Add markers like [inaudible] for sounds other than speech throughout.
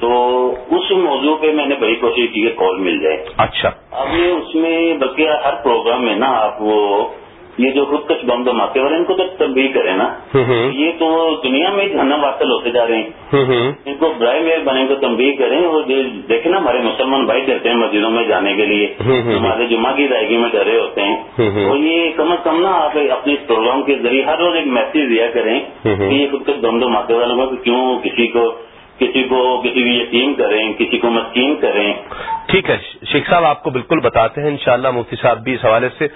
تو اس موضوع پہ میں نے بڑی کوشش کی کہ کال مل جائے۔ اچھا۔ اب یہ اس میں بلکہ ہر پروگرام میں نا آپ وہ یہ جو خود کچھ بم دھماکے والے ان کو تو تبدیل کریں نا۔ یہ تو دنیا میں جھنا واصل ہوتے جا رہے ہیں۔ ان کو برائے میئر بنے کو تنبیہ کریں اور دیکھیں نا ہمارے مسلمان بھائی ڈرتے ہیں مسجدوں میں جانے کے لیے۔ ہمارے جمعہ کی ادائیگی میں ڈرے ہوتے ہیں۔ اور یہ کم از کم نا آپ اپنے اس پروگرام کے ذریعے ہر روز ایک میسج دیا کریں کہ یہ خود کچھ بم دھماکے والوں کو کیوں کسی کو کسی کو کسی کو یقین کریں کسی کو مسکین کریں۔ ٹھیک ہے شیخ صاحب آپ کو بالکل بتاتے ہیں انشاءاللہ مفتی صاحب بھی اس حوالے سے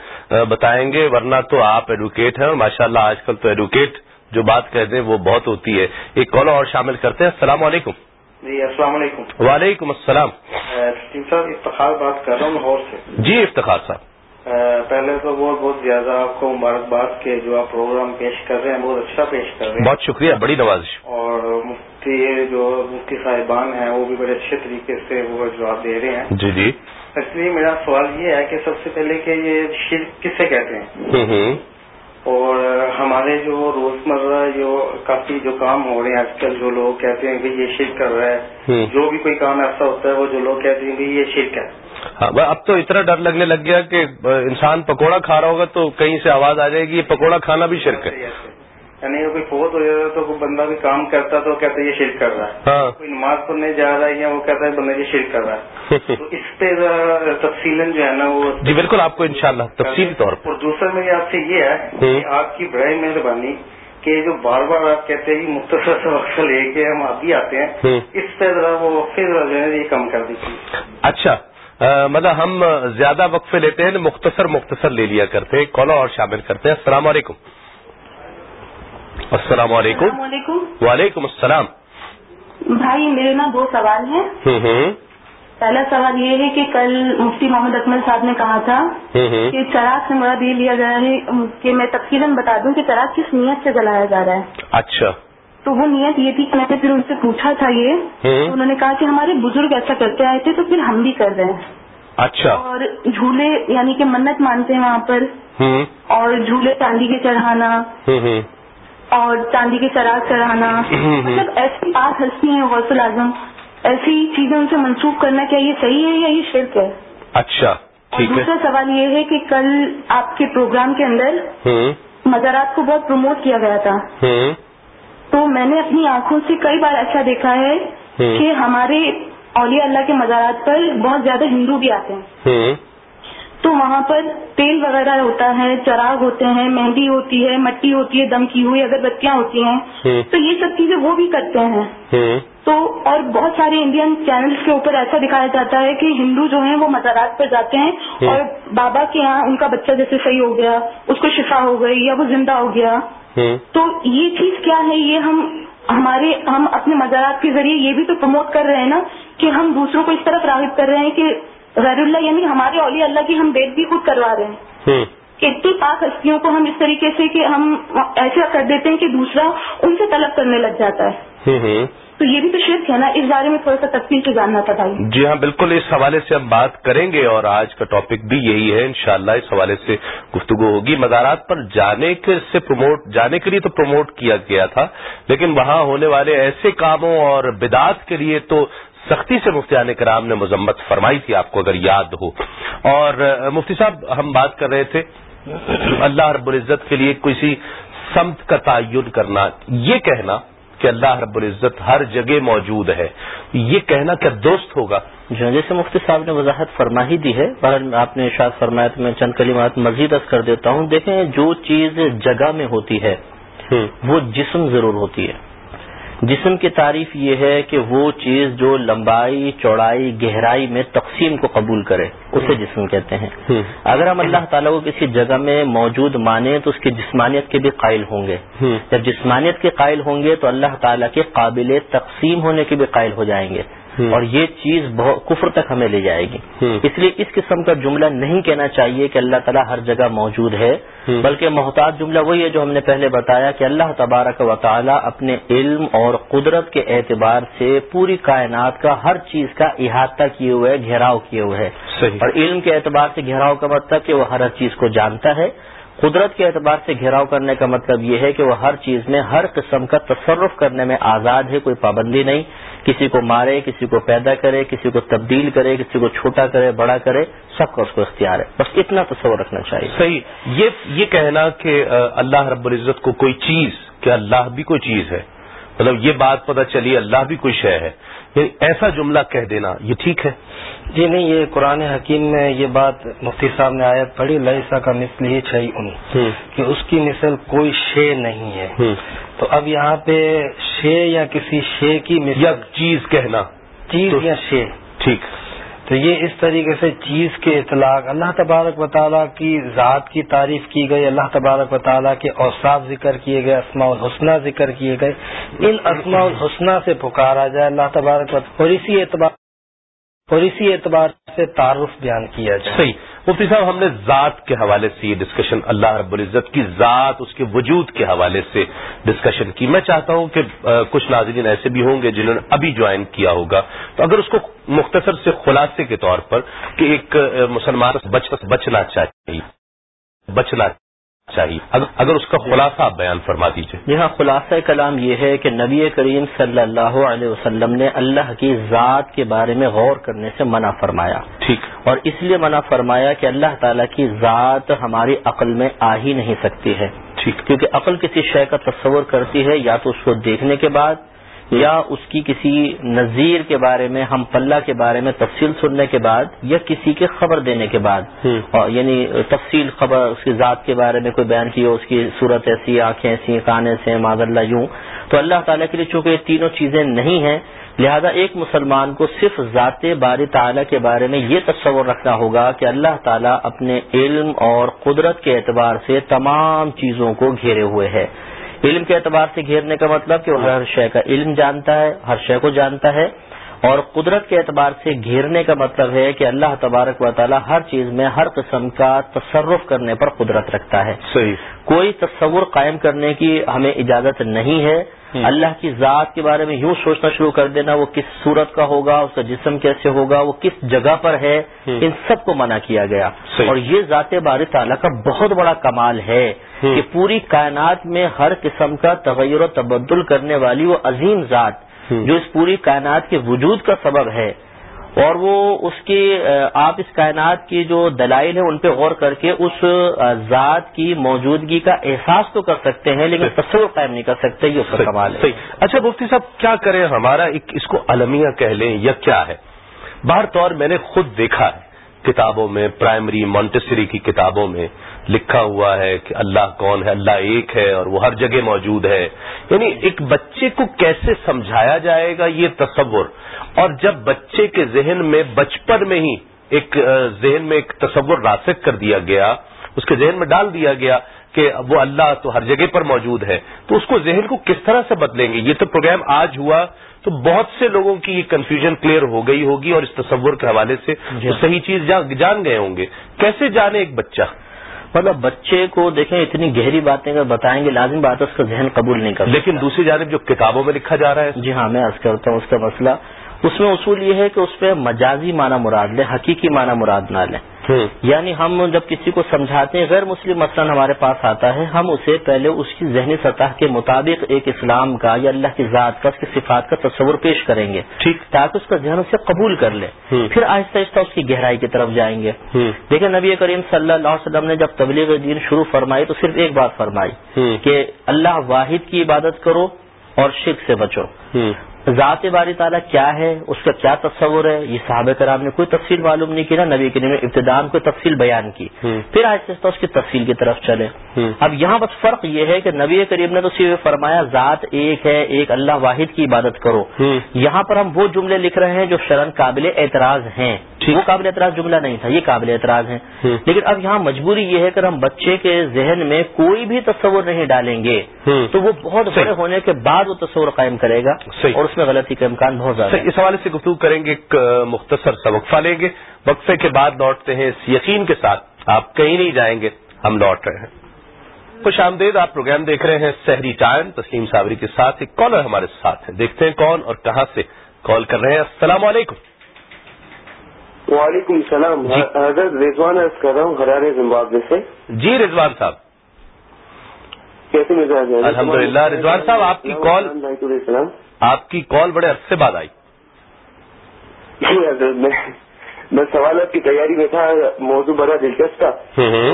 بتائیں گے ورنہ تو آپ ایڈوکیٹ ہیں اور ماشاء اللہ آج کل تو ایڈوکیٹ جو بات کہتے ہیں وہ بہت ہوتی ہے۔ ایک کال اور شامل کرتے ہیں السلام علیکم۔ جی السلام علیکم۔ وعلیکم السلام۔ صاحب افتخار بات کر رہا ہوں لاہور سے۔ جی افتخار صاحب۔ پہلے تو بہت بہت زیادہ آپ کو مبارکباد کے جو آپ پروگرام پیش کر رہے ہیں بہت اچھا پیش کر رہے ہیں۔ بہت شکریہ بڑی نوازش۔ اور مفتی جو مفتی صاحبان ہیں وہ بھی بڑے اچھے طریقے سے وہ جواب دے رہے ہیں۔ جی جی۔ اس لیے میرا سوال یہ ہے کہ سب سے پہلے کہ یہ شرک کسے کہتے ہیں؟ اور ہمارے جو روزمرہ جو کافی جو کام ہو رہے ہیں آج کل جو لوگ کہتے ہیں کہ یہ شرک کر رہا ہے جو بھی کوئی کام ایسا ہوتا ہے وہ جو لوگ کہتے ہیں کہ یہ شرک ہے۔ ہاں اب تو اتنا ڈر لگنے لگ گیا کہ انسان پکوڑا کھا رہا ہوگا تو کہیں سے آواز آ جائے گی یہ پکوڑا کھانا بھی شرک ہے۔ یعنی کوئی فوت ہو جاتا تو بندہ بھی کام کرتا تو کہتا ہے یہ شرک کر رہا ہے۔ ہاں۔ کوئی نماز پڑھنے جا رہا ہے یا وہ کہتا ہے بندہ یہ شرک کر رہا ہے۔ [laughs] تو اس پہ تفصیل جو ہے نا وہ جی بالکل آپ کو انشاءاللہ تفصیلی طور پر۔ اور دوسرا میری آپ سے یہ ہے کہ آپ کی بڑی مہربانی کہ جو بار بار آپ کہتے ہیں مختصر سے وقت لے کے ہم ابھی آتے ہیں۔ اس پہ ذرا وہ پھر جو ہے یہ کم کر دیجیے۔ اچھا۔ مطلب ہم زیادہ وقفے لیتے ہیں مختصر مختصر لے لیا کرتے ہیں کالو اور شامل کرتے ہیں۔ السلام علیکم۔ السلام علیکم. وعلیکم السلام. بھائی میرے نا دو سوال ہیں. پہلا سوال یہ ہے کہ کل مفتی محمد اکمل صاحب نے کہا تھا کہ چراغ سے مراد یہ لیا گیا ہے کہ میں تفصیل بتا دوں کہ چراغ کس نیت سے جلایا جا رہا ہے۔ اچھا. تو وہ نیت یہ تھی کہ میں نے پھر ان سے پوچھا تھا یہ انہوں نے کہا کہ ہمارے بزرگ ایسا کرتے آئے تھے تو پھر ہم بھی کر رہے ہیں۔ اچھا. اور جھولے یعنی کہ منت مانتے ہیں وہاں پر۔ اور جھولے چاندی کے چڑھانا۔ اور چاندی کے چراغ چڑھانا مطلب ایسی بات ہنسی ہیں غوث اعظم ایسی چیزیں ان سے منسوخ کرنا کیا یہ صحیح ہے یا یہ شرک ہے؟ اچھا دوسرا سوال یہ ہے کہ کل آپ کے پروگرام کے اندر مزارات کو بہت پروموٹ کیا گیا تھا۔ تو میں نے اپنی آنکھوں سے کئی بار ایسا دیکھا ہے کہ ہمارے اولیاء اللہ کے مزارات پر بہت زیادہ ہندو بھی آتے ہیں۔ تو وہاں پر تیل وغیرہ ہوتا ہے چراغ ہوتے ہیں مہندی ہوتی ہے مٹی ہوتی ہے دم کی ہوئی اگر بتیاں ہوتی ہیں۔ تو یہ سب چیزیں وہ بھی کرتے ہیں۔ تو اور بہت سارے انڈین چینلز کے اوپر ایسا دکھایا جاتا ہے کہ ہندو جو ہیں وہ مزارات پر جاتے ہیں اور بابا کے یہاں ان کا بچہ جیسے صحیح ہو گیا اس کو شفا ہو گئی یا وہ زندہ ہو گیا۔ تو یہ چیز کیا ہے؟ یہ ہم ہمارے ہم اپنے مزارات کے ذریعے یہ بھی تو پروموٹ کر رہے ہیں نا کہ ہم دوسروں کو اس طرف راغب کر رہے ہیں کہ غیر اللہ یعنی ہمارے اولیاء اللہ کی ہم بیٹ بھی خود کروا رہے ہیں۔ اتنی پاک ہستیوں کو ہم اس طریقے سے کہ ہم ایسا کر دیتے ہیں کہ دوسرا ان سے طلب کرنے لگ جاتا ہے۔ تو یہ بھی تو شرک ہے نا؟ اس بارے میں تھوڑا سا تفصیل سے جاننا تھا بھائی۔ جی ہاں بالکل اس حوالے سے ہم بات کریں گے اور آج کا ٹاپک بھی یہی ہے۔ انشاءاللہ اس حوالے سے گفتگو ہوگی۔ مزارات پر جانے کے سے پروموٹ جانے کے لیے تو پروموٹ کیا گیا تھا لیکن وہاں ہونے والے ایسے کاموں اور بدعات کے لیے تو سختی سے مفتیان کرام نے مذمت فرمائی تھی آپ کو اگر یاد ہو۔ اور مفتی صاحب ہم بات کر رہے تھے۔ اللہ رب العزت کے لیے کسی سمت کا تعین کرنا یہ کہنا کہ اللہ رب العزت ہر جگہ موجود ہے۔ یہ کہنا کیا دوست ہوگا؟ جی جیسے مفتی صاحب نے وضاحت فرما ہی دی ہے بہرحال آپ نے ارشاد فرمایا تو میں چند کلمات مزید از کر دیتا ہوں۔ دیکھیں جو چیز جگہ میں ہوتی ہے وہ جسم ضرور ہوتی ہے۔ جسم کی تعریف یہ ہے کہ وہ چیز جو لمبائی چوڑائی گہرائی میں تقسیم کو قبول کرے اسے جسم کہتے ہیں۔ اگر ہم اللہ تعالیٰ کو کسی جگہ میں موجود مانیں تو اس کی جسمانیت کے بھی قائل ہوں گے۔ جب جسمانیت کے قائل ہوں گے تو اللہ تعالیٰ کے قابل تقسیم ہونے کے بھی قائل ہو جائیں گے۔ اور یہ چیز کفر تک ہمیں لے جائے گی. اس لیے اس قسم کا جملہ نہیں کہنا چاہیے کہ اللہ تعالیٰ ہر جگہ موجود ہے بلکہ محتاط جملہ وہی ہے جو ہم نے پہلے بتایا کہ اللہ تبارک و تعالیٰ اپنے علم اور قدرت کے اعتبار سے پوری کائنات کا ہر چیز کا احاطہ کیے ہوئے گھیراؤ کیے ہوئے ہے. اور علم کے اعتبار سے گھیراؤ کا مطلب کہ وہ ہر چیز کو جانتا ہے. قدرت کے اعتبار سے گھیراؤ کرنے کا مطلب یہ ہے کہ وہ ہر چیز میں ہر قسم کا تصرف کرنے میں آزاد ہے کوئی پابندی نہیں. کسی کو مارے، کسی کو پیدا کرے، کسی کو تبدیل کرے، کسی کو چھوٹا کرے، بڑا کرے، سب کا اس کو اختیار ہے۔ بس اتنا تصور رکھنا چاہیے۔ صحیح۔ یہ یہ کہنا کہ اللہ رب العزت کو کوئی چیز، کہ اللہ بھی کوئی چیز ہے۔ مطلب یہ بات پتہ چلی، اللہ بھی کوئی شے ہے۔ ایسا جملہ کہہ دینا یہ ٹھیک ہے؟ جی نہیں یہ قرآن حکیم میں یہ بات مفتی صاحب نے آیت پڑھی لئیسا کا مثل ہی چاہیے ان کہ اس کی مثل کوئی شے نہیں ہے۔ تو اب یہاں پہ شے یا کسی شے کی مثل یا چیز کہنا۔ چیز یا شے۔ ٹھیک۔ تو یہ اس طریقے سے چیز کے اطلاق اللہ تبارک و تعالیٰ کی ذات کی تعریف کی گئی، اللہ تبارک و تعالیٰ کے اوصاف ذکر کیے گئے، اسماء الحسنہ ذکر کیے گئے۔ ان اسماء الحسنہ سے پکارا جائے اللہ تبارک و اور اسی اعتبار اور اسی اعتبار سے تعارف بیان کیا جائے۔ صحیح۔ مفتی صاحب، ہم نے ذات کے حوالے سے یہ ڈسکشن اللہ رب العزت کی ذات، اس کے وجود کے حوالے سے ڈسکشن کی۔ میں چاہتا ہوں کہ کچھ ناظرین ایسے بھی ہوں گے جنہوں نے ابھی جوائن کیا ہوگا۔ تو اگر اس کو مختصر سے خلاصے کے طور پر کہ ایک مسلمان بچنا چاہیے، بچنا چاہیے۔ اگر اس کا خلاصہ آپ بیان فرما دیجیے جی ہاں خلاصہ کلام یہ ہے کہ نبی کریم صلی اللہ علیہ وسلم نے اللہ کی ذات کے بارے میں غور کرنے سے منع فرمایا۔ ٹھیک۔ اور اس لیے منع فرمایا کہ اللہ تعالیٰ کی ذات ہماری عقل میں آ ہی نہیں سکتی ہے۔ ٹھیک۔ کیونکہ عقل کسی شے کا تصور کرتی ہے یا تو اس کو دیکھنے کے بعد یا اس کی کسی نظیر کے بارے میں ہم پلہ کے بارے میں تفصیل سننے کے بعد یا کسی کے خبر دینے کے بعد۔ یعنی تفصیل خبر اس کی ذات کے بارے میں کوئی بیان کی ہو اس کی صورت ایسی آنکھیں ایسی کان ایسے معذ اللہ یوں۔ تو اللہ تعالیٰ کے لیے چونکہ یہ تینوں چیزیں نہیں ہیں لہذا ایک مسلمان کو صرف ذات باری تعالیٰ کے بارے میں یہ تصور رکھنا ہوگا کہ اللہ تعالیٰ اپنے علم اور قدرت کے اعتبار سے تمام چیزوں کو گھیرے ہوئے ہے۔ علم کے اعتبار سے گھیرنے کا مطلب کہ وہ ہر شے کا علم جانتا ہے، ہر شے کو جانتا ہے۔ اور قدرت کے اعتبار سے گھیرنے کا مطلب ہے کہ اللہ تبارک و تعالیٰ ہر چیز میں ہر قسم کا تصرف کرنے پر قدرت رکھتا ہے۔ صحیح۔ کوئی تصور قائم کرنے کی ہمیں اجازت نہیں ہے۔ اللہ کی ذات کے بارے میں یوں سوچنا شروع کر دینا وہ کس صورت کا ہوگا اس کا جسم کیسے ہوگا وہ کس جگہ پر ہے ان سب کو منع کیا گیا۔ اور یہ ذات بار تعالیٰ کا بہت بڑا کمال ہے کہ پوری کائنات میں ہر قسم کا تغیر و تبدل کرنے والی وہ عظیم ذات جو اس پوری کائنات کے وجود کا سبب ہے اور وہ اس کے آپ اس کائنات کی جو دلائل ہیں ان پہ غور کر کے اس ذات کی موجودگی کا احساس تو کر سکتے ہیں لیکن تصور قائم نہیں کر سکتے یہ اس کا کمال ہے۔ اچھا مفتی صاحب کیا کریں ہمارا ایک اس کو المیہ کہہ لیں یا کیا ہے؟ باہر طور میں نے خود دیکھا ہے کتابوں میں پرائمری مونٹسری کی کتابوں میں لکھا ہوا ہے کہ اللہ کون ہے اللہ ایک ہے اور وہ ہر جگہ موجود ہے۔ یعنی ایک بچے کو کیسے سمجھایا جائے گا یہ تصور؟ اور جب بچے کے ذہن میں بچپن میں ہی ایک ذہن میں ایک تصور راسک کر دیا گیا اس کے ذہن میں ڈال دیا گیا کہ وہ اللہ تو ہر جگہ پر موجود ہے تو اس کو ذہن کو کس طرح سے بدلیں گے؟ یہ تو پروگرام آج ہوا تو بہت سے لوگوں کی یہ کنفیوژن کلیئر ہو گئی ہوگی اور اس تصور کے حوالے سے جی۔ صحیح چیز جان گئے ہوں گے۔ کیسے جانے ایک بچہ؟ مطلب بچے کو دیکھیں اتنی گہری باتیں اگر بتائیں گے لازم بات ہے اس کا ذہن قبول نہیں کر لیکن دوسری جانب جو کتابوں میں لکھا جا رہا ہے۔ جی ہاں میں عرض کرتا ہوں اس کا مسئلہ۔ اس میں اصول یہ ہے کہ اس پہ مجازی معنی مراد لیں حقیقی معنی مراد نہ لیں۔ یعنی ہم جب کسی کو سمجھاتے ہیں غیر مسلم مثلا ہمارے پاس آتا ہے ہم اسے پہلے اس کی ذہنی سطح کے مطابق ایک اسلام کا یا اللہ کی ذات کا اس کی صفات کا تصور پیش کریں گے۔ ٹھیک۔ تاکہ اس کا ذہن اسے قبول کر لے۔ پھر آہستہ آہستہ اس کی گہرائی کی طرف جائیں گے۔ دیکھیں نبی کریم صلی اللہ علیہ وسلم نے جب تبلیغ دین شروع فرمائی تو صرف ایک بات فرمائی کہ اللہ واحد کی عبادت کرو اور شرک سے بچو۔ ذات باری تعالیٰ کیا ہے؟ اس کا کیا تصور ہے؟ یہ صحابہ کرام نے کوئی تفصیل معلوم نہیں کی نا نبی کریم نے ابتدان کوئی تفصیل بیان کی۔ پھر آہستہ آہستہ اس کی تفصیل کی طرف چلے اب یہاں بس فرق یہ ہے کہ نبی کریم نے تو صرف فرمایا ذات ایک ہے ایک اللہ واحد کی عبادت کرو۔ یہاں پر ہم وہ جملے لکھ رہے ہیں جو شرن قابل اعتراض ہیں۔ وہ قابل اعتراض جملہ نہیں تھا یہ قابل اعتراض ہے لیکن اب یہاں مجبوری یہ ہے کہ ہم بچے کے ذہن میں کوئی بھی تصور نہیں ڈالیں گے۔ تو وہ بہت بڑے ہونے کے بعد وہ تصور قائم کرے گا۔ اور اس میں غلطی کا امکان بہت زیادہ اس حوالے سے گفتگو کریں گے ایک مختصر سا وقفہ لیں گے۔ وقفے کے بعد لوٹتے ہیں اس یقین کے ساتھ۔ آپ کہیں نہیں جائیں گے ہم لوٹ رہے ہیں۔ خوش آمدید آپ پروگرام دیکھ رہے ہیں سحری ٹائم۔ تسلیم صابری کے ساتھ ایک کالر ہمارے ساتھ ہے دیکھتے ہیں کون اور کہاں سے کال کر رہے ہیں۔ السلام علیکم۔ وعلیکم السلام۔ جی۔ حضرت رضوان عرض کر رہا ہوں ہرارے زمبابے سے۔ جی رضوان صاحب۔ کیسے مزاج ہے الحمد للہ رضوان صاحب آپ کی کال آپ کی کال بڑے عرصے بعد آئی۔ جی [laughs] حضرت میں میں سوالات کی تیاری میں تھا موضوع بڑا دلچسپ تھا۔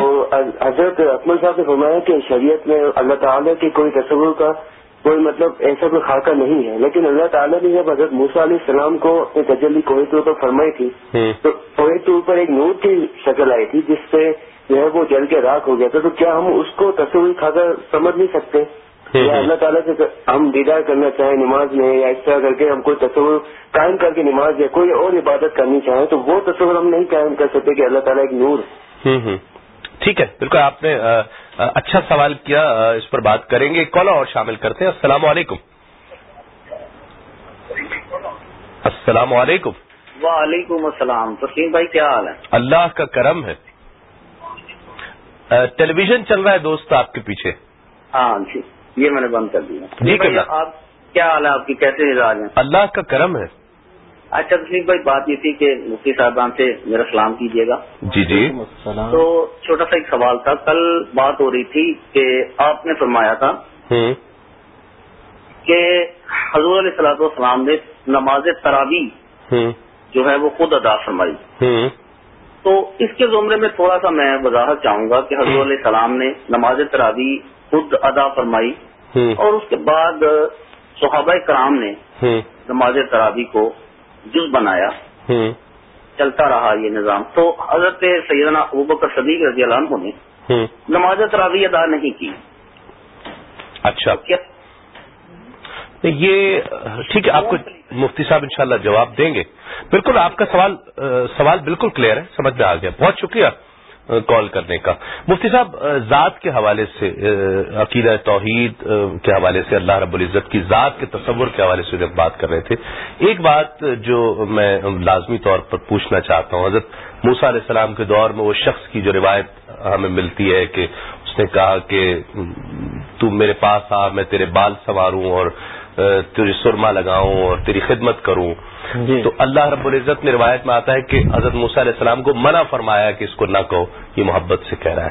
تو حضرت اکمل صاحب نے فرمایا کہ شریعت میں اللہ تعالیٰ کے کوئی تصور کا کوئی مطلب ایسا کوئی خاکہ نہیں ہے۔ لیکن اللہ تعالیٰ نے جب حضرت موسا علیہ السلام کو اپنی تجلی طور پر فرمائی تھی تو طور پر ایک نور کی شکل آئی تھی جس سے جو ہے وہ جل کے راک ہو گیا تھا۔ تو کیا ہم اس کو تصوری خاکہ سمجھ نہیں سکتے؟ یا اللہ تعالیٰ سے ہم دیدار کرنا چاہیں نماز میں یا اس طرح کر کے ہم کوئی تصور قائم کر کے نماز یا کوئی اور عبادت کرنی چاہیں تو وہ تصور ہم نہیں قائم کر سکتے کہ اللہ تعالیٰ ایک نور ٹھیک ہے بالکل آپ نے اچھا سوال کیا اس پر بات کریں گے۔ کال اور شامل کرتے ہیں۔ السلام علیکم۔ السلام علیکم۔ وعلیکم السلام۔ تسلیم بھائی کیا حال ہے؟ اللہ کا کرم ہے۔ ٹیلی ویژن چل رہا ہے دوست آپ کے پیچھے۔ ہاں جی۔ یہ میں نے بند کر دیا۔ جی آپ کیا حال ہے؟ آپ کی کیسے مزاج ہیں؟ اللہ کا کرم ہے۔ اچھا تسلیم بھائی بات یہ تھی کہ مفتی صاحبان سے میرا سلام کیجیے گا۔ جی جی۔ تو چھوٹا سا ایک سوال تھا کل بات ہو رہی تھی کہ آپ نے فرمایا تھا کہ حضور علیہ السلاط والسلام نے نماز تراوی جو ہے وہ خود ادا فرمائی۔ تو اس کے زمرے میں تھوڑا سا میں وضاحت چاہوں گا کہ حضور علیہ السلام نے نماز تراوی خود ادا فرمائی۔ اور اس کے بعد صحابہ کرام نے نماز تراوی کو جز بنایا۔ چلتا رہا یہ نظام۔ تو حضرت سیدنا ابوبکر صدیق رضی اللہ عنہ نے نماز تراوی ادا نہیں کی۔ اچھا۔ یہ ٹھیک ہے آپ کو مفتی صاحب انشاءاللہ جواب دیں گے۔ بالکل آپ کا سوال سوال بالکل کلیئر ہے سمجھ میں آ گیا۔ بہت شکریہ۔ کال کرنے کا۔ مفتی صاحب ذات کے حوالے سے عقیدہ توحید کے حوالے سے اللہ رب العزت کی ذات کے تصور کے حوالے سے جب بات کر رہے تھے، ایک بات جو میں لازمی طور پر پوچھنا چاہتا ہوں، حضرت موسا علیہ السلام کے دور میں وہ شخص کی جو روایت ہمیں ملتی ہے کہ اس نے کہا کہ تم میرے پاس آ، میں تیرے بال سنواروں اور تیری سرما لگاؤں اور تیری خدمت کروں۔ تو اللہ رب العزت میں روایت میں آتا ہے کہ حضرت موسیٰ علیہ السلام کو منع فرمایا کہ اس کو نہ کہو یہ محبت سے کہہ رہا ہے۔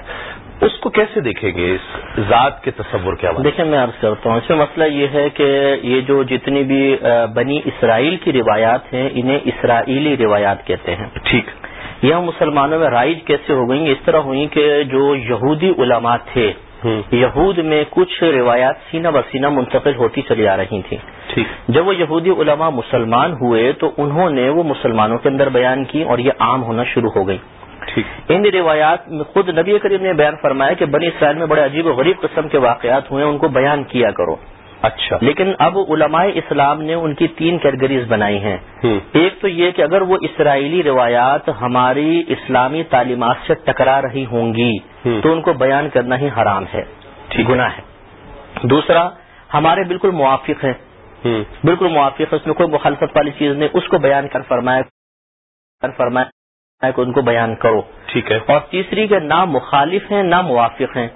اس کو کیسے دیکھیں گے؟ اس ذات کے تصور کیا دیکھیں میں عرض کرتا ہوں اس میں مسئلہ یہ ہے کہ یہ جو جتنی بھی بنی اسرائیل کی روایات ہیں انہیں اسرائیلی روایات کہتے ہیں۔ ٹھیک۔ یہ مسلمانوں میں رائج کیسے ہو گئی اس طرح ہوئی کہ جو یہودی علماء تھے یہود میں کچھ روایات سینہ بسینہ منتقل ہوتی چلی آ رہی تھیں۔ جب وہ یہودی علماء مسلمان ہوئے تو انہوں نے وہ مسلمانوں کے اندر بیان کی اور یہ عام ہونا شروع ہو گئی۔ ان روایات میں خود نبی کریم نے بیان فرمایا کہ بنی اسرائیل میں بڑے عجیب و غریب قسم کے واقعات ہوئے ان کو بیان کیا کرو۔ اچھا۔ لیکن اب علماء اسلام نے ان کی تین کیٹیگریز بنائی ہیں۔ ایک تو یہ کہ اگر وہ اسرائیلی روایات ہماری اسلامی تعلیمات سے ٹکرا رہی ہوں گی تو ان کو بیان کرنا ہی حرام ہے۔ گناہ ہے۔ دوسرا ہمارے بالکل موافق ہے بالکل موافق ہے اس میں کوئی مخالفت والی چیز نہیں۔ اس کو بیان کر فرمایا فرمایا کہ ان کو بیان کرو۔ ٹھیک ہے۔ اور تیسری کہ نہ مخالف ہیں نہ موافق ہیں۔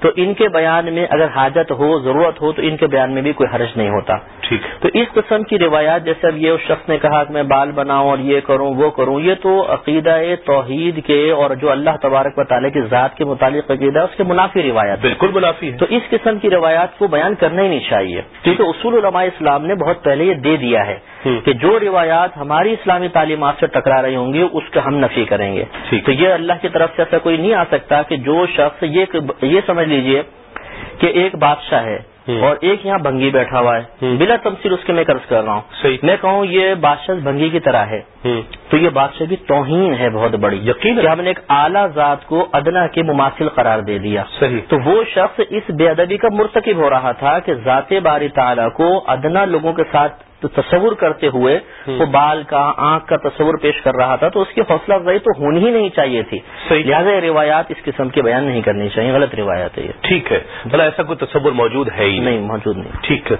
تو ان کے بیان میں اگر حاجت ہو ضرورت ہو تو ان کے بیان میں بھی کوئی حرج نہیں ہوتا۔ ٹھیک۔ تو اس قسم کی روایات جیسے اب یہ اس شخص نے کہا کہ میں بال بناؤں اور یہ کروں وہ کروں یہ تو عقیدہ توحید کے اور جو اللہ تبارک و تعالیٰ کی ذات کے متعلق عقیدہ اس کے منافی روایات بالکل منافی ہے تو اس قسم کی روایات کو بیان کرنا ہی نہیں چاہیے۔ کیونکہ اصول علماء اسلام نے بہت پہلے یہ دے دیا ہے کہ جو روایات ہماری اسلامی تعلیمات سے ٹکرا رہی ہوں گی اس کا ہم نفی کریں گے۔ تو یہ اللہ کی طرف سے ایسا کوئی نہیں آ سکتا کہ جو شخص یہ سمجھ لیجیے کہ ایک بادشاہ ہے اور ایک یہاں بھنگی بیٹھا ہوا ہے۔ بلا تمثیل اس کے میں قرض کر رہا ہوں۔ میں کہوں یہ بادشاہ بھنگی کی طرح ہے۔ تو یہ بادشاہ بھی توہین ہے بہت بڑی۔ یقین ہم نے ایک اعلیٰ ذات کو ادنا کے مماثل قرار دے دیا۔ تو وہ شخص اس بے ادبی کا مرتکب ہو رہا تھا کہ ذات باری تعالیٰ کو ادنا لوگوں کے ساتھ تو تصور کرتے ہوئے وہ بال کا آنکھ کا تصور پیش کر رہا تھا تو اس کی حوصلہ افزائی تو ہونی ہی نہیں چاہیے تھی۔ لہٰذا روایات اس قسم کے بیان نہیں کرنی چاہیے غلط روایات ہے یہ۔ ٹھیک ہے۔ بھلا ایسا کوئی تصور موجود ہے ہی نہیں موجود نہیں۔ ٹھیک ہے۔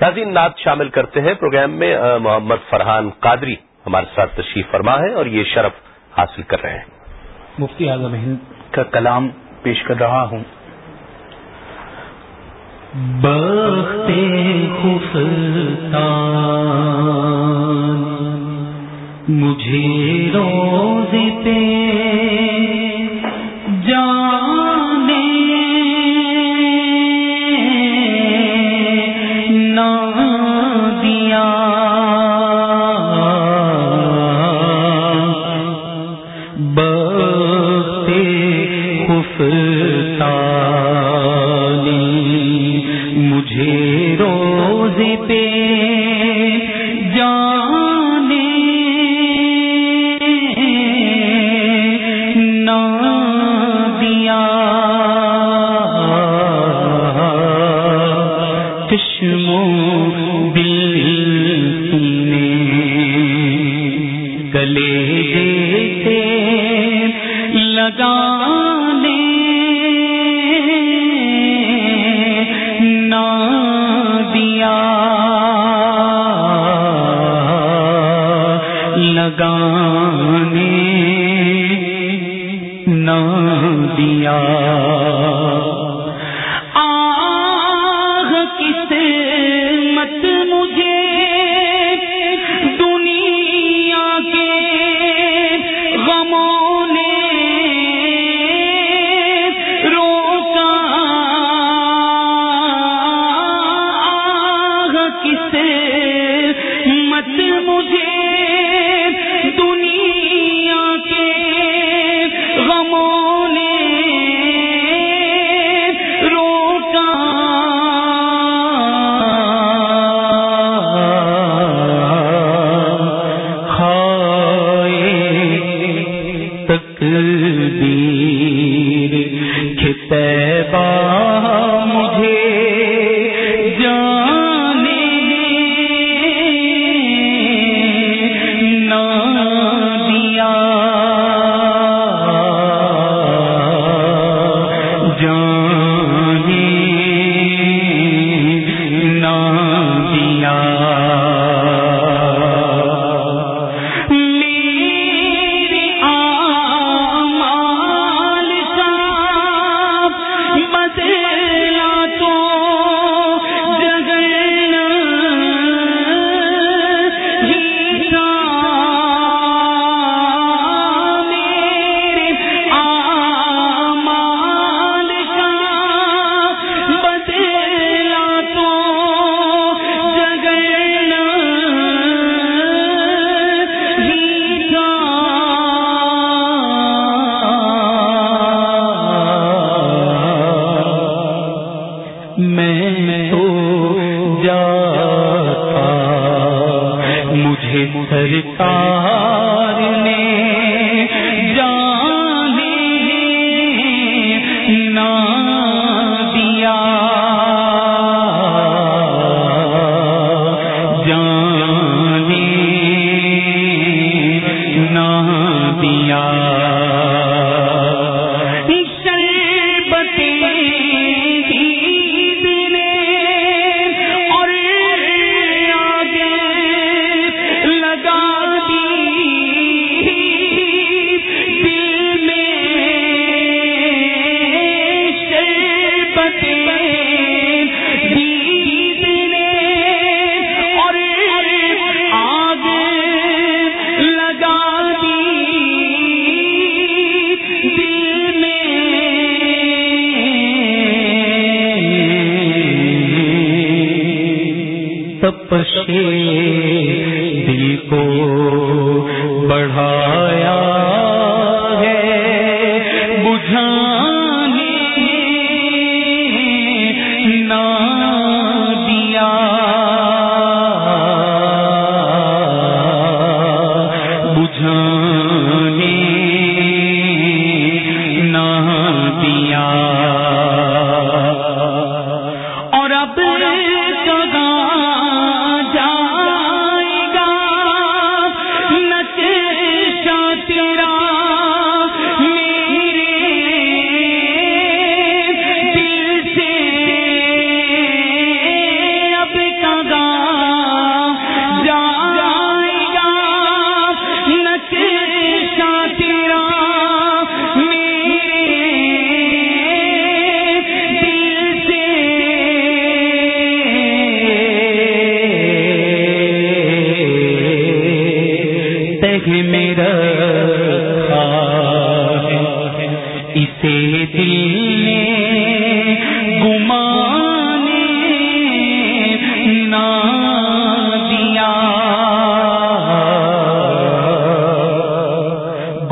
ناظرین نعت شامل کرتے ہیں۔ پروگرام میں محمد فرحان قادری ہمارے ساتھ تشریف فرما ہے اور یہ شرف حاصل کر رہے ہیں۔ مفتی اعظم ہند کا کلام پیش کر رہا ہوں۔ بختے خفتان مجھے روز پہ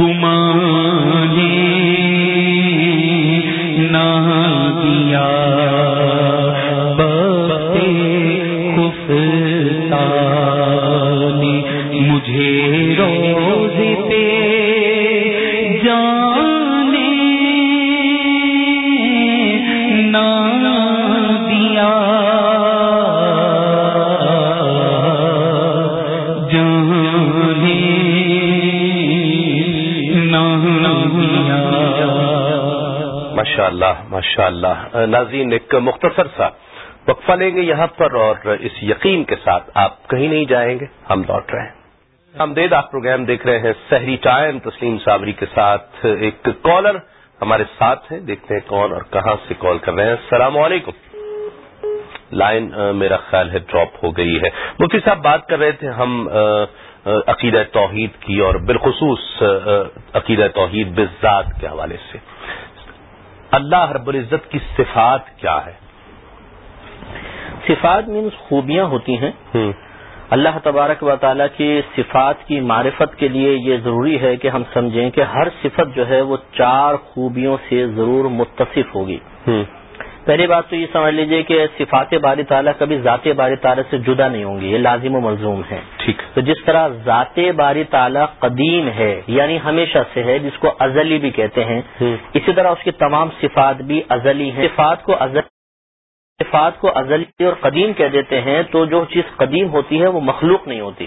گمان نہ کیا اللہ ماشاء اللہ ناظرین، ایک مختصر سا وقفہ لیں گے یہاں پر اور اس یقین کے ساتھ آپ کہیں نہیں جائیں گے، ہم لوٹ رہے ہیں۔ ہم دید آپ پروگرام دیکھ رہے ہیں سحری ٹائم، تسلیم صابری کے ساتھ ایک کالر ہمارے ساتھ ہیں۔ دیکھتے ہیں کون اور کہاں سے کال کر رہے ہیں۔ السلام علیکم۔ لائن میرا خیال ہے ڈراپ ہو گئی ہے۔ مفتی صاحب، بات کر رہے تھے ہم عقیدہ توحید کی اور بالخصوص عقیدہ توحید بذات کے حوالے سے۔ اللہ رب العزت کی صفات کیا ہے؟ صفات مینس خوبیاں ہوتی ہیں۔ اللہ تبارک و تعالیٰ کی صفات کی معرفت کے لیے یہ ضروری ہے کہ ہم سمجھیں کہ ہر صفت جو ہے وہ چار خوبیوں سے ضرور متصف ہوگی۔ پہلی بات تو یہ سمجھ لیجیے کہ صفات باری تعالیٰ کبھی ذات باری تعالیٰ سے جدا نہیں ہوں گی یہ لازم و ملزوم ہے ٹھیک۔ تو جس طرح ذات باری تعالیٰ قدیم ہے یعنی ہمیشہ سے ہے جس کو ازلی بھی کہتے ہیں اسی طرح اس کی تمام صفات بھی ازلی ہیں۔ صفات کو ازلی صفات کو ازلی اور قدیم کہہ دیتے ہیں تو جو چیز قدیم ہوتی ہے وہ مخلوق نہیں ہوتی۔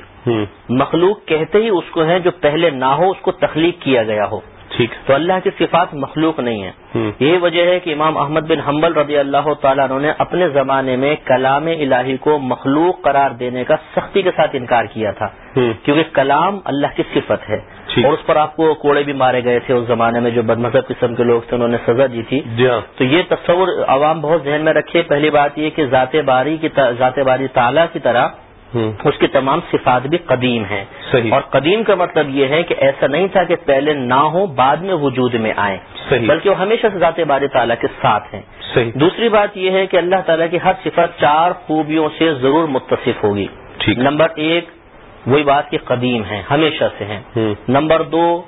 مخلوق کہتے ہی اس کو ہے جو پہلے نہ ہو اس کو تخلیق کیا گیا ہو۔ ٹھیک تو اللہ کی صفات مخلوق نہیں ہے یہی وجہ ہے کہ امام احمد بن حنبل رضی اللہ تعالیٰ نے اپنے زمانے میں کلام الہی کو مخلوق قرار دینے کا سختی کے ساتھ انکار کیا تھا۔ کیونکہ کلام اللہ کی صفت ہے۔ اور اس پر آپ کو کوڑے بھی مارے گئے تھے اس زمانے میں جو بد مذہب قسم کے لوگ تھے انہوں نے سزا دی تھی۔ جی ہاں۔ تو یہ تصور عوام بہت ذہن میں رکھے۔ پہلی بات یہ کہ ذات باری کی ذات باری تعالیٰ کی طرح اس کی تمام صفات بھی قدیم ہیں۔ اور قدیم کا مطلب یہ ہے کہ ایسا نہیں تھا کہ پہلے نہ ہو بعد میں وجود میں آئیں۔ بلکہ وہ ہمیشہ سے ذات بار تعالیٰ کے ساتھ ہیں۔ دوسری بات یہ ہے کہ اللہ تعالیٰ کی ہر صفت چار خوبیوں سے ضرور متصف ہوگی۔ نمبر ایک وہی بات کی قدیم ہے ہمیشہ سے ہیں۔ نمبر دو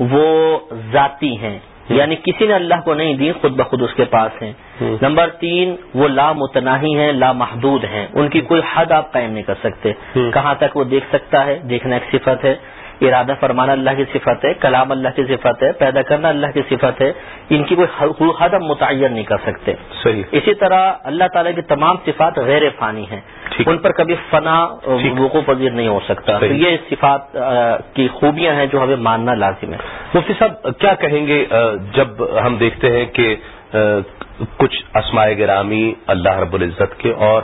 وہ ذاتی ہیں۔ یعنی کسی نے اللہ کو نہیں دی خود بخود اس کے پاس ہیں۔ نمبر تین وہ لا متناہی ہیں لا محدود ہیں۔ ان کی کوئی حد آپ قائم نہیں کر سکتے۔ کہاں تک وہ دیکھ سکتا ہے؟ دیکھنا ایک صفت ہے۔ ارادہ فرمانا اللہ کی صفت ہے کلام اللہ کی صفت ہے پیدا کرنا اللہ کی صفت ہے ان کی کوئی حد ہم متعین نہیں کر سکتے۔ صحیح۔ اسی طرح اللہ تعالیٰ کی تمام صفات غیر فانی ہیں۔ ان پر کبھی فنا وقوع پذیر نہیں ہو سکتا۔ تو یہ صفات کی خوبیاں ہیں جو ہمیں ماننا لازم ہے مفتی صاحب کیا کہیں گے جب ہم دیکھتے ہیں کہ کچھ اسماء گرامی اللہ رب العزت کے اور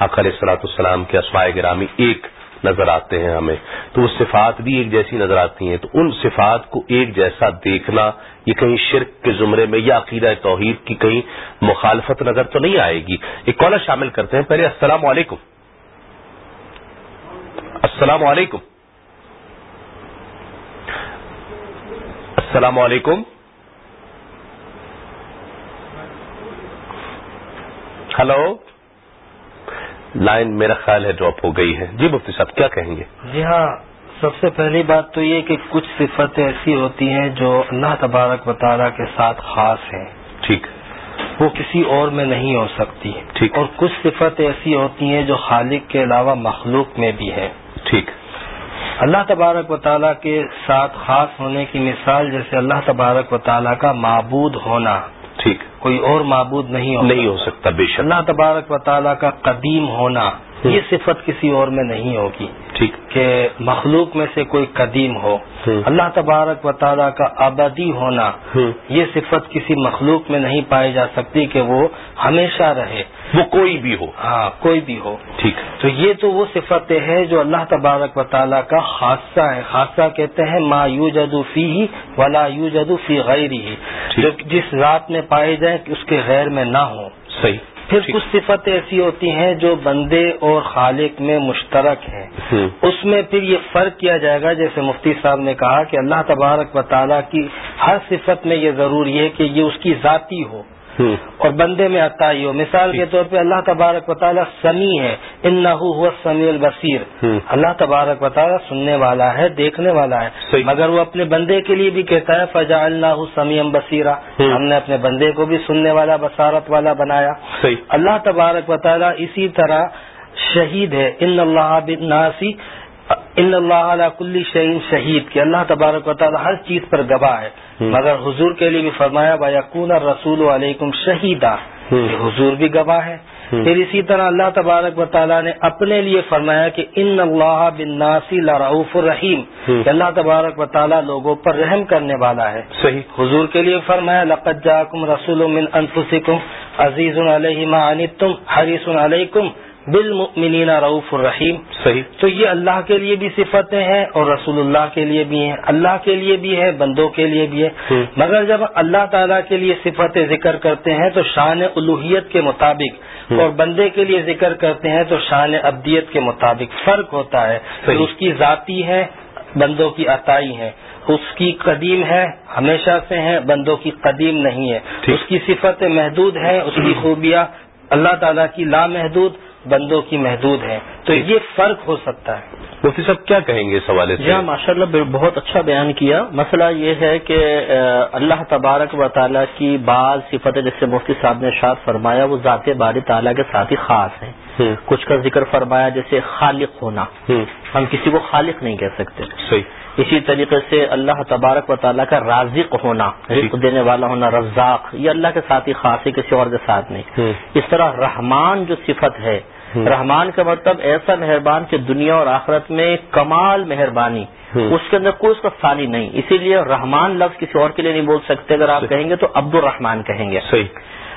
علیہ السلاۃ السلام کے اسماء گرامی ایک نظر آتے ہیں ہمیں۔ تو وہ صفات بھی ایک جیسی نظر آتی ہیں۔ تو ان صفات کو ایک جیسا دیکھنا، یہ کہیں شرک کے زمرے میں یا عقیدہ توحید کی کہیں مخالفت نظر تو نہیں آئے گی۔ ایک کالر شامل کرتے ہیں۔ پہلے السلام علیکم۔ السلام علیکم۔ السلام علیکم۔ ہلو۔ لائن میرا خیال ہے ڈراپ ہو گئی ہے۔ جی مفتی صاحب کیا کہیں گے؟ جی ہاں سب سے پہلی بات تو یہ کہ کچھ صفتیں ایسی ہوتی ہیں جو اللہ تبارک و تعالیٰ کے ساتھ خاص ہیں۔ ٹھیک۔ وہ کسی اور میں نہیں ہو سکتی۔ ٹھیک۔ اور کچھ صفتیں ایسی ہوتی ہیں جو خالق کے علاوہ مخلوق میں بھی ہے ٹھیک۔ اللہ تبارک و تعالیٰ کے ساتھ خاص ہونے کی مثال جیسے اللہ تبارک و تعالیٰ کا معبود ہونا۔ ٹھیک کوئی اور معبود نہیں نہیں ہو سکتا بے شک۔ اللہ تبارک و تعالیٰ کا قدیم ہونا یہ صفت کسی اور میں نہیں ہوگی ٹھیک۔ کہ مخلوق میں سے کوئی قدیم ہو۔ اللہ تبارک و تعالیٰ کا ابدی ہونا یہ صفت کسی مخلوق میں نہیں پائی جا سکتی کہ وہ ہمیشہ رہے۔ وہ کوئی بھی ہو۔ ہاں کوئی بھی ہو۔ ٹھیک۔ تو یہ تو وہ صفتیں ہیں جو اللہ تبارک و تعالیٰ کا خاصہ ہے۔ خاصہ کہتے ہیں ما یو جدو فی ولا یو جدو فی غیر ہی جس رات میں پائے جائیں کہ اس کے غیر میں نہ ہو صحیح۔ پھر کچھ صفتیں ایسی ہوتی ہیں جو بندے اور خالق میں مشترک ہیں. اس میں پھر یہ فرق کیا جائے گا جیسے مفتی صاحب نے کہا کہ اللہ تبارک و تعالیٰ کی ہر صفت میں یہ ضروری ہے کہ یہ اس کی ذاتی ہو. اور بندے میں عطائی ہو۔ مثال کے طور پہ اللہ تبارک و تعالیٰ سمیع ہے۔ ان نہ سمیع البصیر۔ اللہ تبارک و تعالیٰ سننے والا ہے دیکھنے والا ہے۔ مگر وہ اپنے بندے کے لیے بھی کہتا ہے فجا اللہ سمیم بصیرہ ہم نے اپنے بندے کو بھی سننے والا بصارت والا بنایا۔ اللہ تبارک و تعالیٰ اسی طرح شہید ہے۔ ان اللہ بناسی ان اللہ علیہ کلی شعین شہید کہ اللہ تبارک و تعالیٰ ہر چیز پر گواہ ہے۔ مگر حضور کے لیے بھی فرمایا با یقون رسول علیکم شہیدہ حضور بھی گواہ ہے. پھر اسی طرح اللہ تبارک و تعالیٰ نے اپنے لیے فرمایا کہ ان اللہ بن ناسی لرعوف الرحیم. اللہ تبارک و تعالیٰ لوگوں پر رحم کرنے والا ہے. صحیح. حضور کے لیے فرمایا لقد جاکم رسول من انفسکم عزیز علیہ ما عنتم حریص علیکم. بالمؤمنین رعوف الرحیم۔ صحیح۔ تو یہ اللہ کے لیے بھی صفتیں ہیں اور رسول اللہ کے لیے بھی ہیں۔ اللہ کے لیے بھی ہے بندوں کے لیے بھی ہے مگر جب اللہ تعالیٰ کے لیے صفتیں ذکر کرتے ہیں تو شان الوحیت کے مطابق اور بندے کے لیے ذکر کرتے ہیں تو شان ابدیت کے مطابق فرق ہوتا ہے۔ اس کی ذاتی ہے بندوں کی عطائی ہے اس کی قدیم ہے ہمیشہ سے ہیں بندوں کی قدیم نہیں ہے اس کی صفت محدود ہے اس کی خوبیاں اللہ تعالیٰ کی لامحدود بندوں کی محدود ہے تو یہ فرق ہو سکتا ہے۔ مفتی صاحب کیا کہیں گے اس حوالے سے؟ جی ہاں ماشاء اللہ بہت اچھا بیان کیا۔ مسئلہ یہ ہے کہ اللہ تبارک و تعالیٰ کی بعض صفتیں جس سے مفتی صاحب نے شاد فرمایا وہ ذات باری تعالیٰ کے ساتھ ہی خاص ہیں۔ کچھ کا ذکر فرمایا جیسے خالق ہونا۔ ہم کسی کو خالق نہیں کہہ سکتے۔ صحیح۔ اسی طریقے سے اللہ تبارک و تعالیٰ کا رازق ہونا رزق دینے والا ہونا رزاق یہ اللہ کے ساتھ ہی خاص ہے کسی اور کے ساتھ نہیں۔ اس طرح رحمان جو صفت ہے رحمان کا مطلب ایسا مہربان کہ دنیا اور آخرت میں کمال مہربانی۔ اس کے اندر کوئی اس کا ثانی نہیں۔ اسی لیے رحمان لفظ کسی اور کے لیے نہیں بول سکتے۔ اگر آپ کہیں گے تو عبد الرحمان کہیں گے۔ صحیح۔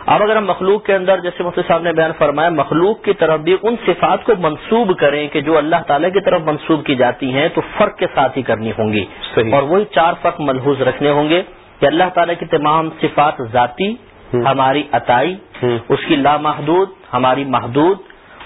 اب اگر ہم مخلوق کے اندر جیسے مفتی صاحب نے بیان فرمایا مخلوق کی طرف بھی ان صفات کو منسوب کریں کہ جو اللہ تعالیٰ کی طرف منسوب کی جاتی ہیں تو فرق کے ساتھ ہی کرنی ہوں گی۔ اور وہی چار فرق ملحوظ رکھنے ہوں گے کہ اللہ تعالیٰ کی تمام صفات ذاتی ہماری عطائی اس کی لامحدود ہماری محدود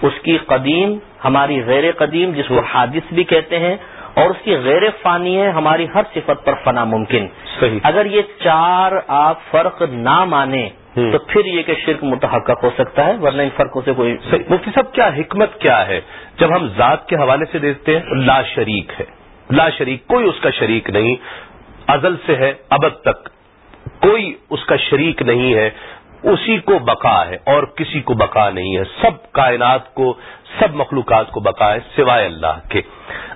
اس کی قدیم ہماری غیر قدیم جس کو حادث بھی کہتے ہیں اور اس کی غیر فانی ہے ہماری ہر صفت پر فنا ممکن۔ صحیح۔ اگر یہ چار آپ فرق نہ مانیں تو پھر یہ کہ شرک متحقق ہو سکتا ہے ورنہ ان فرقوں سے کوئی مفتی صاحب کیا حکمت کیا ہے؟ جب ہم ذات کے حوالے سے دیکھتے ہیں لا شریک ہے۔ لا شریک کوئی اس کا شریک نہیں۔ ازل سے ہے ابد تک۔ کوئی اس کا شریک نہیں ہے۔ اسی کو بقا ہے اور کسی کو بقا نہیں ہے۔ سب کائنات کو، سب مخلوقات کو بقا ہے سوائے اللہ کے۔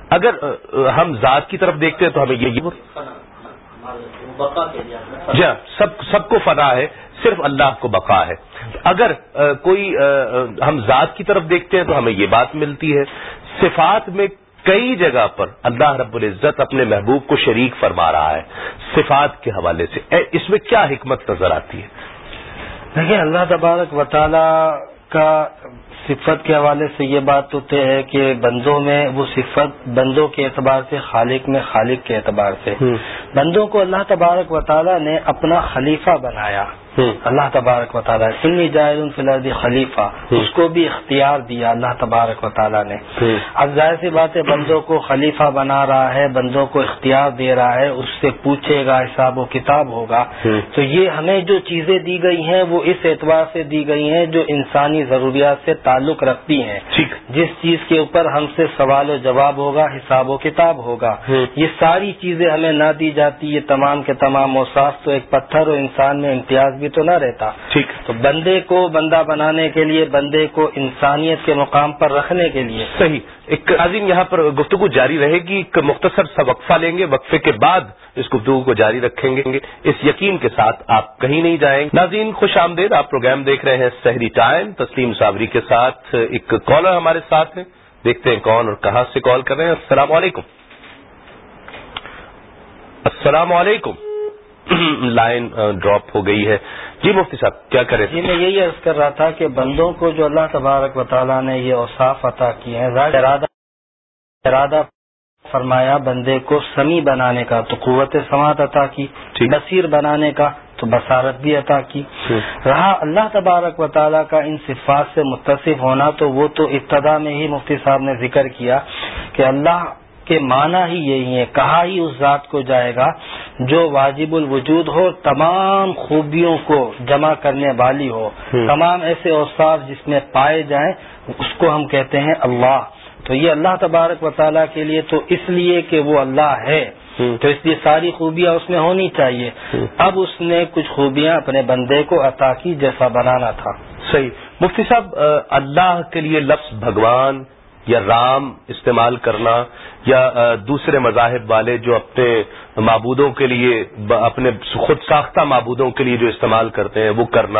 اگر ہم ذات کی طرف دیکھتے ہیں تو ہمیں یہ جی ہاں، سب سب کو فنا ہے، صرف اللہ کو بقا ہے۔ اگر کوئی ہم ذات کی طرف دیکھتے ہیں تو ہمیں یہ بات ملتی ہے، صفات میں کئی جگہ پر اللہ رب العزت اپنے محبوب کو شریک فرما رہا ہے، صفات کے حوالے سے۔ اس میں کیا حکمت نظر آتی ہے؟ دیکھیں اللہ تبارک و تعالی کا صفت کے حوالے سے یہ بات تو طے ہے کہ بندوں میں وہ صفت بندوں کے اعتبار سے خالق میں خالق کے اعتبار سے بندوں کو اللہ تبارک و تعالی نے اپنا خلیفہ بنایا۔ اللہ تبارک و تعالیٰ سنی جائز فلردی خلیفہ اس کو بھی اختیار دیا اللہ تبارک و تعالیٰ نے۔ اب ظاہر سی بات ہے بندوں کو خلیفہ بنا رہا ہے بندوں کو اختیار دے رہا ہے اس سے پوچھے گا حساب و کتاب ہوگا۔ تو یہ ہمیں جو چیزیں دی گئی ہیں وہ اس اعتبار سے دی گئی ہیں جو انسانی ضروریات سے تعلق رکھتی ہیں۔ جس چیز کے اوپر ہم سے سوال و جواب ہوگا حساب و کتاب ہوگا۔ یہ ساری چیزیں ہمیں نہ دی جاتی یہ تمام کے تمام موساف تو ایک پتھر اور انسان میں امتیاز بھی تو نہ رہتا۔ ٹھیک۔ تو بندے کو بندہ بنانے کے لیے بندے کو انسانیت کے مقام پر رکھنے کے لیے۔ صحیح۔ ایک عظیم یہاں پر گفتگو جاری رہے گی۔ ایک مختصر سا وقفہ لیں گے۔ وقفے کے بعد اس گفتگو کو جاری رکھیں گے۔ اس یقین کے ساتھ آپ کہیں نہیں جائیں۔ گے ناظرین خوش آمدید۔ آپ پروگرام دیکھ رہے ہیں سحری ٹائم۔ تسلیم صابری کے ساتھ ایک کالر ہمارے ساتھ ہیں۔ دیکھتے ہیں کون اور کہاں سے کال کر رہے ہیں۔ السلام علیکم۔ السلام علیکم۔ [clears throat] لائن ڈراپ ہو گئی ہے۔ جی مفتی صاحب کیا کریں؟ جی میں یہی عرض کر رہا تھا کہ بندوں کو جو اللہ تبارک و تعالیٰ نے یہ اوصاف عطا کیے ہیں ارادہ ارادہ فرمایا بندے کو سمی بنانے کا تو قوت سماعت عطا کی بصیر بنانے کا تو بصارت بھی عطا کی۔ رہا اللہ تبارک و تعالیٰ کا ان صفات سے متصف ہونا تو وہ تو ابتدا میں ہی مفتی صاحب نے ذکر کیا کہ اللہ کے معنی ہی یہی ہے کہا ہی اس ذات کو جائے گا جو واجب الوجود ہو تمام خوبیوں کو جمع کرنے والی ہو۔ تمام ایسے اوصاف جس میں پائے جائیں اس کو ہم کہتے ہیں اللہ۔ تو یہ اللہ تبارک و تعالیٰ کے لیے تو اس لیے کہ وہ اللہ ہے۔ تو اس لیے ساری خوبیاں اس میں ہونی چاہیے۔ اب اس نے کچھ خوبیاں اپنے بندے کو عطا کی جیسا بنانا تھا۔ صحیح۔ مفتی صاحب اللہ کے لیے لفظ بھگوان یا رام استعمال کرنا یا دوسرے مذاہب والے جو اپنے معبودوں کے لیے اپنے خود ساختہ معبودوں کے لیے جو استعمال کرتے ہیں وہ کرنا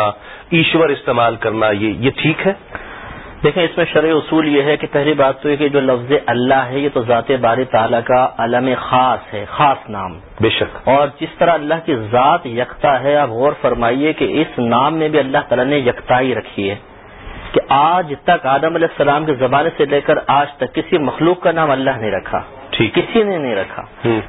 ایشور استعمال کرنا یہ یہ ٹھیک ہے؟ دیکھیں اس میں شرع اصول یہ ہے کہ پہلی بات تو یہ کہ جو لفظ اللہ ہے یہ تو ذات بار تعالیٰ کا علم خاص ہے خاص نام۔ بے شک۔ اور جس طرح اللہ کی ذات یکتا ہے آپ غور فرمائیے کہ اس نام میں بھی اللہ تعالیٰ نے یکتائی رکھی ہے۔ کہ آج تک آدم علیہ السلام کے زمانے سے لے کر آج تک کسی مخلوق کا نام اللہ نے رکھا کسی نے نہیں رکھا۔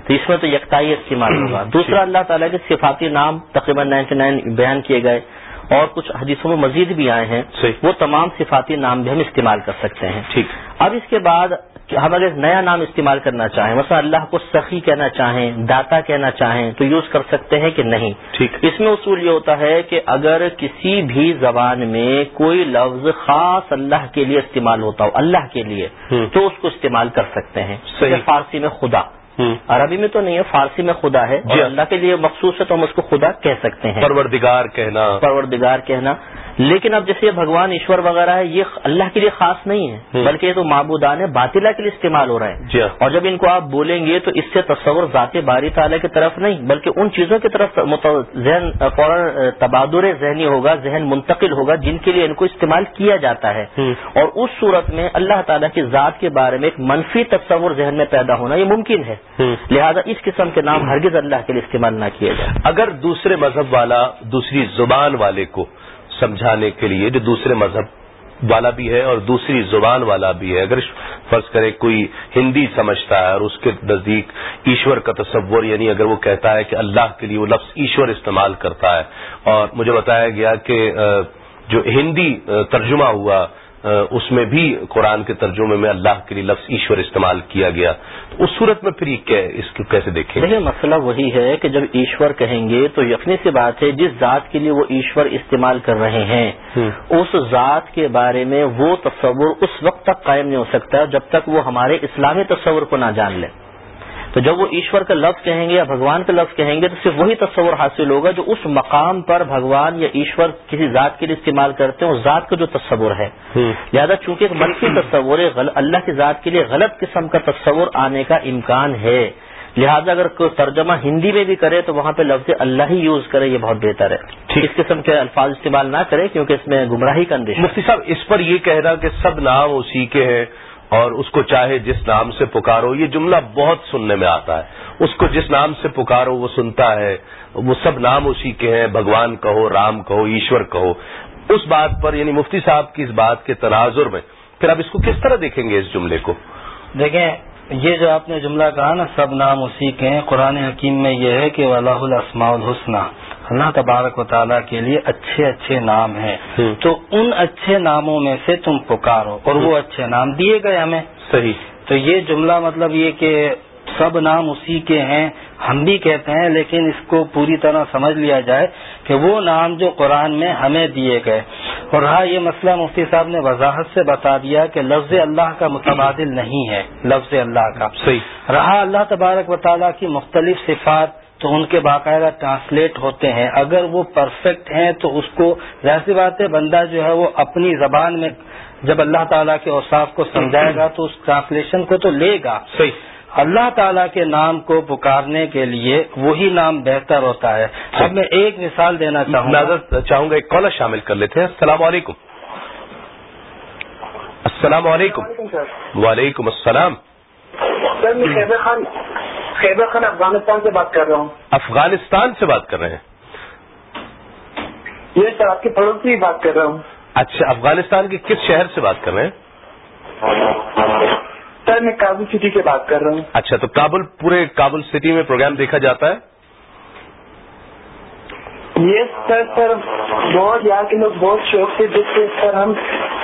تو اس میں تو یکتائی استعمال ہوگا دوسرا اللہ تعالیٰ کے صفاتی نام تقریباً نائنٹی نائن بیان کیے گئے۔ اور کچھ حدیثوں میں مزید بھی آئے ہیں وہ تمام صفاتی نام بھی ہم استعمال کر سکتے ہیں۔ ٹھیک۔ اب اس کے بعد ہم اگر نیا نام استعمال کرنا چاہیں مثلا اللہ کو سخی کہنا چاہیں داتا کہنا چاہیں تو یوز کر سکتے ہیں کہ نہیں۔ ٹھیک۔ اس میں اصول یہ ہوتا ہے کہ اگر کسی بھی زبان میں کوئی لفظ خاص اللہ کے لیے استعمال ہوتا ہو اللہ کے لیے تو اس کو استعمال کر سکتے ہیں۔ فارسی میں خدا۔ عربی میں تو نہیں ہے فارسی میں خدا ہے۔ جی۔ اللہ کے لیے مخصوص ہے تو ہم اس کو خدا کہہ سکتے ہیں۔ پروردگار کہنا۔ پروردگار کہنا۔ لیکن اب جیسے بھگوان ایشور وغیرہ ہے یہ اللہ کے لیے خاص نہیں ہے بلکہ یہ تو معبودان باطلا کے لیے استعمال ہو رہا ہے۔ جی اور جب ان کو آپ بولیں گے تو اس سے تصور ذات باری تعالیٰ کی طرف نہیں بلکہ ان چیزوں کی طرف ذہن فوراً تبادر ذہنی ہوگا ذہن منتقل ہوگا جن کے لیے ان کو استعمال کیا جاتا ہے۔ اور اس صورت میں اللہ تعالیٰ کی ذات کے بارے میں ایک منفی تصور ذہن میں پیدا ہونا یہ ممکن ہے۔ لہذا اس قسم کے نام ہرگز اللہ کے لیے استعمال نہ کیا جائے اگر دوسرے مذہب والا دوسری زبان والے کو سمجھانے کے لیے جو دوسرے مذہب والا بھی ہے اور دوسری زبان والا بھی ہے۔ اگر فرض کرے کوئی ہندی سمجھتا ہے اور اس کے نزدیک ایشور کا تصور یعنی اگر وہ کہتا ہے کہ اللہ کے لیے وہ لفظ ایشور استعمال کرتا ہے، اور مجھے بتایا گیا کہ جو ہندی ترجمہ ہوا اس میں بھی قرآن کے ترجمے میں اللہ کے لیے لفظ ایشور استعمال کیا گیا۔ تو اس صورت میں پھر یہ اس کو کیسے دیکھیں؟ دیکھیں مسئلہ وہی ہے کہ جب ایشور کہیں گے تو یقینی سی بات ہے جس ذات کے لیے وہ ایشور استعمال کر رہے ہیں اس ذات کے بارے میں وہ تصور اس وقت تک قائم نہیں ہو سکتا جب تک وہ ہمارے اسلامی تصور کو نہ جان لیں تو جب وہ ایشور کا لفظ کہیں گے یا بھگوان کا لفظ کہیں گے تو صرف وہی تصور حاصل ہوگا جو اس مقام پر بھگوان یا ایشور کسی ذات کے لیے استعمال کرتے ہیں اس ذات کا جو تصور ہے۔ لہٰذا چونکہ ایک منفی تصور اللہ کی ذات کے لیے غلط قسم کا تصور آنے کا امکان ہے۔ لہذا اگر کوئی ترجمہ ہندی میں بھی کرے تو وہاں پہ لفظ اللہ ہی یوز کرے یہ بہت بہتر ہے۔ اس قسم کے الفاظ استعمال نہ کرے کیونکہ اس میں گمراہی کا اندیش مفتی صاحب اس پر یہ کہنا کہ سب نام اسی کے ہیں۔ اور اس کو چاہے جس نام سے پکارو، یہ جملہ بہت سننے میں آتا ہے۔ اس کو جس نام سے پکارو، وہ سنتا ہے۔ وہ سب نام اسی کے ہیں، بھگوان کہو، رام کہو، ایشور کہو۔ اس بات پر یعنی مفتی صاحب کی اس بات کے تناظر میں۔ پھر آپ اس کو کس طرح دیکھیں گے اس جملے کو؟ دیکھیں یہ جو آپ نے جملہ کہا نا سب نام اسی کے ہیں قرآن حکیم میں یہ ہے کہ اللہ الاسماء الحسنہ اللہ تبارک و تعالیٰ کے لیے اچھے اچھے نام ہیں۔ تو ان اچھے ناموں میں سے تم پکارو اور وہ اچھے نام دیے گئے ہمیں۔ صحیح۔ تو یہ جملہ مطلب یہ کہ سب نام اسی کے ہیں ہم بھی کہتے ہیں لیکن اس کو پوری طرح سمجھ لیا جائے کہ وہ نام جو قرآن میں ہمیں دیے گئے۔ اور رہا یہ مسئلہ مفتی صاحب نے وضاحت سے بتا دیا کہ لفظ اللہ کا متبادل نہیں ہے لفظ اللہ کا۔ صحیح۔ رہا اللہ تبارک و تعالیٰ کی مختلف صفات تو ان کے باقاعدہ ٹرانسلیٹ ہوتے ہیں۔ اگر وہ پرفیکٹ ہیں تو اس کو ظاہر بات ہے بندہ جو ہے وہ اپنی زبان میں جب اللہ تعالیٰ کے اوساف کو سمجھائے گا تو اس ٹرانسلیشن کو تو لے گا۔ صحیح۔ اللہ تعالیٰ کے نام کو پکارنے کے لیے وہی نام بہتر ہوتا ہے۔ اب میں ایک مثال دینا چاہوں گا۔ چاہوں گا ایک کالر شامل کر لیتے ہیں۔ السلام علیکم۔ السلام علیکم۔ وعلیکم السلام۔ سر میں خیبر خان خیبر خان افغانستان سے بات کر رہا ہوں۔ افغانستان سے بات کر رہے ہیں۔ یہ سر آپ کے پڑوس سے ہی بات کر رہا ہوں۔ اچھا افغانستان کے کس شہر سے بات کر رہے ہیں؟ سر میں کابل سٹی کی بات کر رہا ہوں۔ اچھا تو کابل پورے کابل سٹی میں پروگرام دیکھا جاتا ہے؟ یہ سر سر بہت یہاں کے لوگ بہت شوق سے دیکھتے سر ہم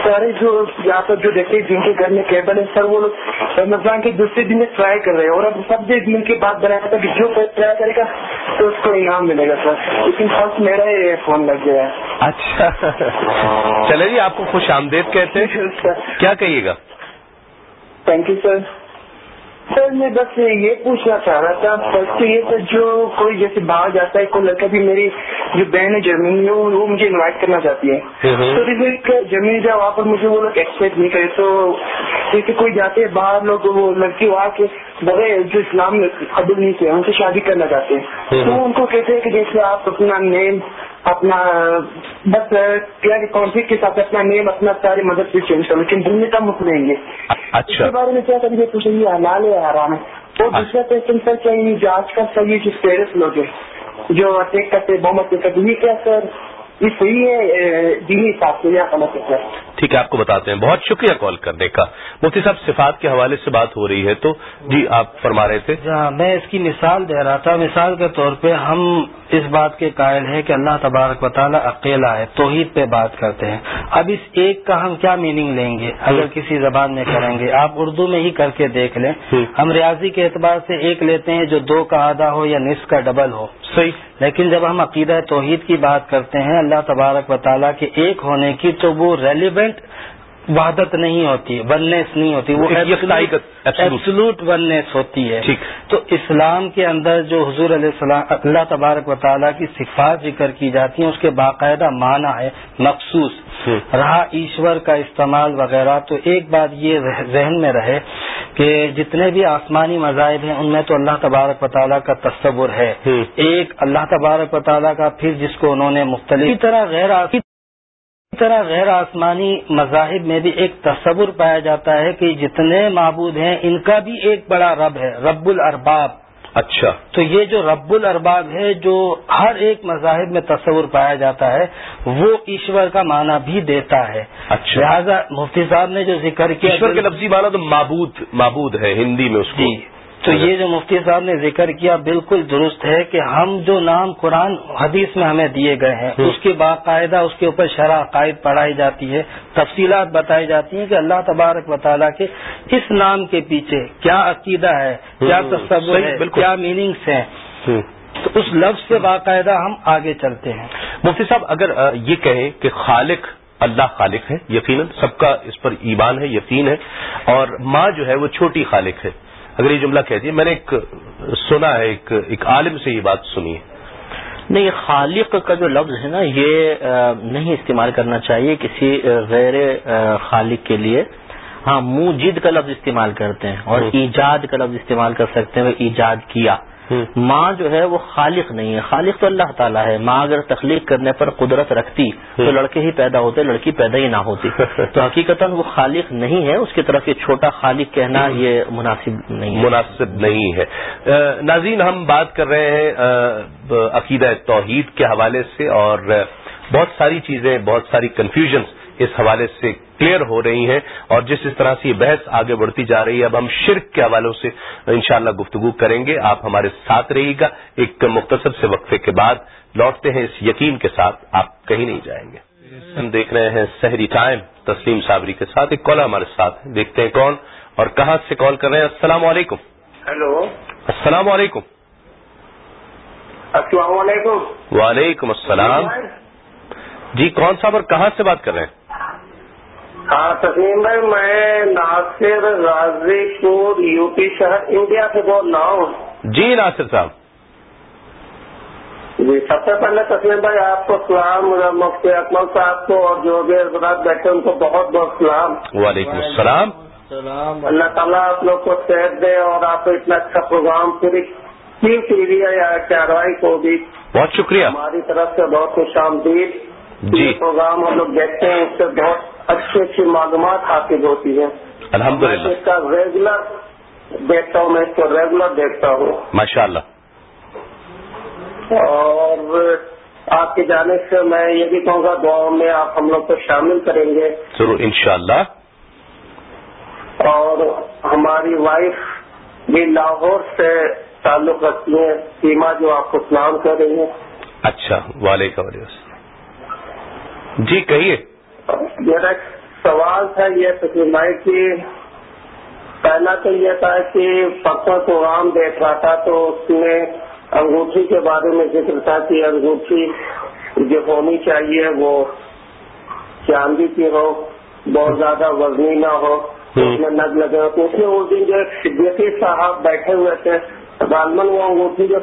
سارے جو یہاں پر جو دیکھتے جن کے گھر میں کیبل ہے سر وہ لوگ رمضان کے دوسرے دن میں ٹرائی کر رہے ہیں۔ اور اب سب سے مل کے بات بنایا تھا کہ جو ٹرائی کرے گا تو اس کو انعام ملے گا سر۔ لیکن فرسٹ میرا یہ فون لگ گیا ہے۔ اچھا۔ چلے جی آپ کو خوش آمدید کہتے ہیں۔ [laughs] کیا کہیے گا؟ تھینک یو سر سر میں بس یہ پوچھنا چاہ رہا تھا فرسٹ تو یہ سر جو کوئی جیسے باہر جاتا ہے کوئی لڑکا بھی میری جو بہن ہے جرمنی میں وہ مجھے انوائٹ کرنا چاہتی ہے۔ تو جرمنی جا وہاں پر مجھے وہ لوگ ایکسپیکٹ نہیں کرے تو جیسے کوئی جاتے ہیں باہر لوگ وہ لڑکی وہاں کے بڑے جو اسلام قبول نہیں تھے ان سے شادی کرنا چاہتے ہیں۔ تو ان کو کہتے ہیں کہ جیسے آپ اپنا نیم اپنا بس کیا کہ کانفلکٹ کے ساتھ اپنا نیم اپنا سارے مدد سے چینج کرو لیکن دن میں کم لیں گے۔ اس کے بارے میں کیا کر یہ پوچھیں گے؟ حلال ہے آرام ہے؟ اور دوسرا کوشچن سر کیا یہ جو آج کل سر یہ جو پیرس لوگ ہیں جو اٹیک کرتے بہت کرتے یہ کیا سر؟ یہ صحیح ہے دینی حساب سے یا غلط ہے ٹھیک ہے آپ کو بتاتے ہیں۔ بہت شکریہ کال کرنے کا۔ مفتی صاحب صفات کے حوالے سے بات ہو رہی ہے تو جی آپ فرما رہے تھے۔ ہاں میں اس کی مثال دے رہا تھا۔ مثال کے طور پہ ہم اس بات کے قائل ہیں کہ اللہ تبارک و تعالیٰ اکیلا ہے توحید پہ بات کرتے ہیں۔ اب اس ایک کا ہم کیا میننگ لیں گے؟ اگر کسی زبان میں کریں گے آپ اردو میں ہی کر کے دیکھ لیں۔ ہم ریاضی کے اعتبار سے ایک لیتے ہیں جو دو کا آدھا ہو یا نصف کا ڈبل ہو۔ صحیح۔ لیکن جب ہم عقیدہ توحید کی بات کرتے ہیں اللہ تبارک و تعالیٰ کے ایک ہونے کی تو وہ ریلیونٹ وحدت نہیں ہوتی وننیس نہیں ہوتی وہ ایبسلوٹ وننیس ہوتی ہے۔ تو اسلام کے اندر جو حضور علیہ السلام اللہ تبارک و تعالیٰ کی صفات ذکر کی جاتی ہیں اس کے باقاعدہ معنی ہے مخصوص۔ رہا ایشور کا استعمال وغیرہ تو ایک بات یہ ذہن میں رہے کہ جتنے بھی آسمانی مذاہب ہیں ان میں تو اللہ تبارک و تعالیٰ کا تصور ہے۔ ایک اللہ تبارک و تعالیٰ کا پھر جس کو انہوں نے مختلف طرح غیر طرح غیر آسمانی مذاہب میں بھی ایک تصور پایا جاتا ہے کہ جتنے معبود ہیں ان کا بھی ایک بڑا رب ہے رب الارباب۔ اچھا۔ تو یہ جو رب الارباب ہے جو ہر ایک مذاہب میں تصور پایا جاتا ہے وہ ایشور کا معنی بھی دیتا ہے۔ اچھا۔ لہٰذا مفتی صاحب نے جو ذکر کیا ایشور کے لفظی معنی تو معبود معبود ہے ہندی میں اس کو۔ جی۔ تو یہ جو مفتی صاحب نے ذکر کیا بالکل درست ہے کہ ہم جو نام قرآن حدیث میں ہمیں دیے گئے ہیں اس کے باقاعدہ اس کے اوپر شرح عقائد پڑھائی جاتی ہے تفصیلات بتائی جاتی ہیں کہ اللہ تبارک و تعالیٰ کے اس نام کے پیچھے کیا عقیدہ ہے کیا تصور ہے کیا میننگس ہیں۔ تو اس لفظ سے باقاعدہ ہم آگے چلتے ہیں۔ مفتی صاحب اگر یہ کہیں کہ خالق اللہ خالق ہے یقیناً سب کا اس پر ایمان ہے یقین ہے اور ماں جو ہے وہ چھوٹی خالق ہے۔ اگر یہ جملہ کہتی ہے میں نے ایک سنا ہے ایک ایک عالم سے یہ بات سنی ہے۔ نہیں خالق کا جو لفظ ہے نا یہ نہیں استعمال کرنا چاہیے کسی غیر خالق کے لیے۔ ہاں منہ جد کا لفظ استعمال کرتے ہیں اور ایجاد کا لفظ استعمال کر سکتے ہیں ایجاد کیا۔ ماں جو ہے وہ خالق نہیں ہے۔ خالق تو اللہ تعالیٰ ہے۔ ماں اگر تخلیق کرنے پر قدرت رکھتی تو لڑکے ہی پیدا ہوتے لڑکی پیدا ہی نہ ہوتی۔ [laughs] تو حقیقت وہ خالق نہیں ہے۔ اس کی طرف یہ چھوٹا خالق کہنا یہ مناسب نہیں مناسب نہیں ہے۔ ناظرین ہم بات کر رہے ہیں عقیدہ توحید کے حوالے سے اور بہت ساری چیزیں بہت ساری کنفیوژنس اس حوالے سے کلیئر ہو رہی ہیں اور جس اس طرح سے یہ بحث آگے بڑھتی جا رہی ہے اب ہم شرک کے حوالوں سے انشاءاللہ گفتگو کریں گے۔ آپ ہمارے ساتھ رہیے گا۔ ایک مختصر سے وقفے کے بعد لوٹتے ہیں اس یقین کے ساتھ آپ کہیں نہیں جائیں گے۔ ہم دیکھ رہے ہیں سحری ٹائم تسلیم صابری کے ساتھ ایک کال ہمارے ساتھ دیکھتے ہیں کون اور کہاں سے کال کر رہے ہیں۔ السلام علیکم۔ ہیلو۔ السلام علیکم۔ السلام علیکم۔ وعلیکم السلام۔ جی کون صاحب اور کہاں سے بات کر رہے ہیں؟ ہاں تسلیم بھائی میں ناصر غازی پور یو پی شہر انڈیا سے بول رہا ہوں۔ جی ناصر صاحب۔ جی سب سے پہلے تسلیم بھائی آپ کو سلام۔ مفتی اکمل صاحب کو اور جو بھی حضرات بیٹھے ان کو بہت بہت سلام۔ وعلیکم السلام۔ اللہ تعالیٰ آپ لوگ کو صحت دے اور آپ کو اتنا اچھا پروگرام پوری ٹی وی یا کاروائی کو بھی بہت شکریہ۔ ہماری طرف سے بہت خوش آمدید۔ جی۔ پروگرام ہم لوگ دیکھتے ہیں اس سے بہت اچھی اچھی معلومات حاصل ہوتی ہیں۔ الحمد للہ اس کا ریگولر دیکھتا ہوں میں اس کو ریگولر دیکھتا ہوں۔ ماشاء اللہ اور آپ کی جانب سے میں یہ بھی کہوں گا دعاؤں میں آپ ہم لوگ کو شامل کریں گے۔ ضرور انشاءاللہ۔ اور ہماری وائف بھی لاہور سے تعلق رکھتی ہیں سیما جو آپ کو سلام کر رہی ہیں۔ اچھا وعلیکم جی کہیے۔ میرا سوال تھا یہ تقریبائی کی پہلا تو یہ تھا کہ پکا پروگرام دیکھ رہا تھا تو اس میں انگوٹھی کے بارے میں ذکر تھا کہ انگوٹھی جو ہونی چاہیے وہ چاندی کی ہو بہت زیادہ وزنی نہ ہو اس میں نگ لگے تو اس میں اس دن جو صاحب بیٹھے ہوئے تھے غالمن وہ انگوٹھی جو